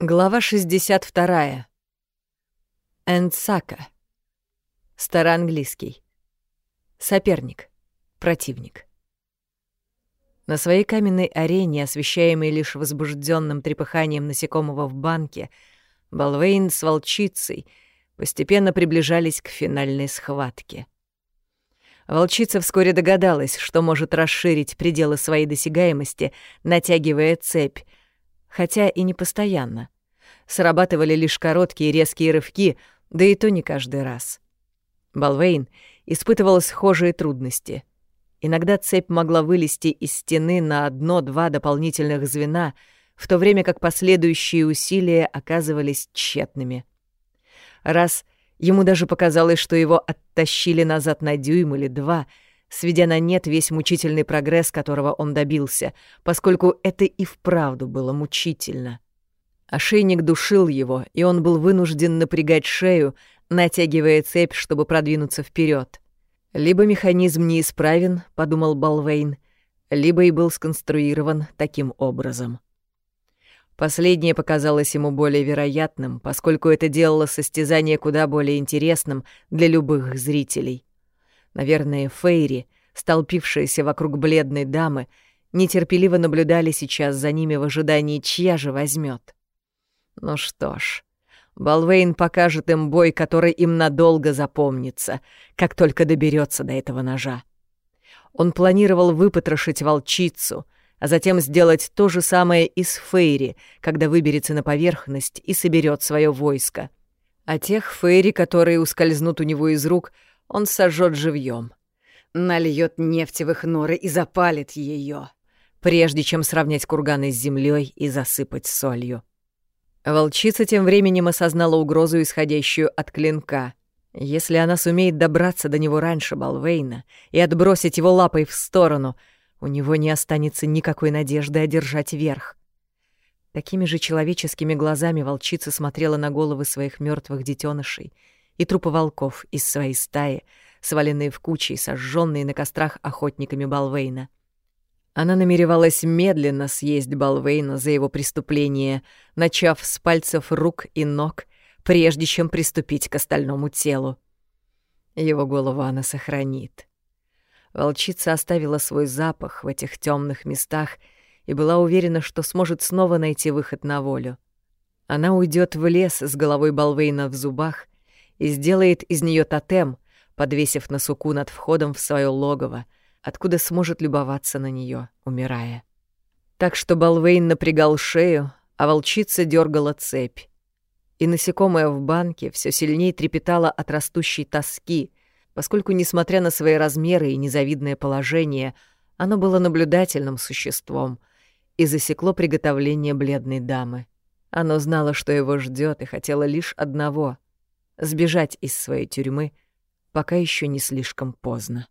Глава 62. Энсака. Староанглийский. Соперник. Противник. На своей каменной арене, освещаемой лишь возбужденным трепыханием насекомого в банке, Балвейн с волчицей постепенно приближались к финальной схватке. Волчица вскоре догадалась, что может расширить пределы своей досягаемости, натягивая цепь — хотя и не постоянно. Срабатывали лишь короткие резкие рывки, да и то не каждый раз. Балвейн испытывал схожие трудности. Иногда цепь могла вылезти из стены на одно-два дополнительных звена, в то время как последующие усилия оказывались тщетными. Раз ему даже показалось, что его оттащили назад на дюйм или два — сведя на нет весь мучительный прогресс, которого он добился, поскольку это и вправду было мучительно. Ошейник душил его, и он был вынужден напрягать шею, натягивая цепь, чтобы продвинуться вперед. Либо механизм неисправен, подумал Балвейн, либо и был сконструирован таким образом. Последнее показалось ему более вероятным, поскольку это делало состязание куда более интересным для любых зрителей. Наверное, Фейри, столпившиеся вокруг бледной дамы, нетерпеливо наблюдали сейчас за ними в ожидании, чья же возьмет. Ну что ж, Балвейн покажет им бой, который им надолго запомнится, как только доберется до этого ножа. Он планировал выпотрошить волчицу, а затем сделать то же самое и с Фейри, когда выберется на поверхность и соберет свое войско. А тех Фейри, которые ускользнут у него из рук — он сожжет живьем, нальет нефти в их норы и запалит ее, прежде чем сравнять курганы с землей и засыпать солью. Волчица тем временем осознала угрозу, исходящую от клинка. Если она сумеет добраться до него раньше Балвейна и отбросить его лапой в сторону, у него не останется никакой надежды одержать верх. Такими же человеческими глазами волчица смотрела на головы своих мертвых детенышей — и трупы волков из своей стаи, сваленные в кучи и сожженные на кострах охотниками Балвейна. Она намеревалась медленно съесть Балвейна за его преступление, начав с пальцев рук и ног, прежде чем приступить к остальному телу. Его голову она сохранит. Волчица оставила свой запах в этих темных местах и была уверена, что сможет снова найти выход на волю. Она уйдет в лес с головой Балвейна в зубах и сделает из нее тотем, подвесив на суку над входом в свое логово, откуда сможет любоваться на нее, умирая. Так что Балвейн напрягал шею, а волчица дергала цепь. И насекомое в банке все сильнее трепетало от растущей тоски, поскольку, несмотря на свои размеры и незавидное положение, оно было наблюдательным существом и засекло приготовление бледной дамы. Оно знало, что его ждет, и хотело лишь одного — сбежать из своей тюрьмы, пока еще не слишком поздно.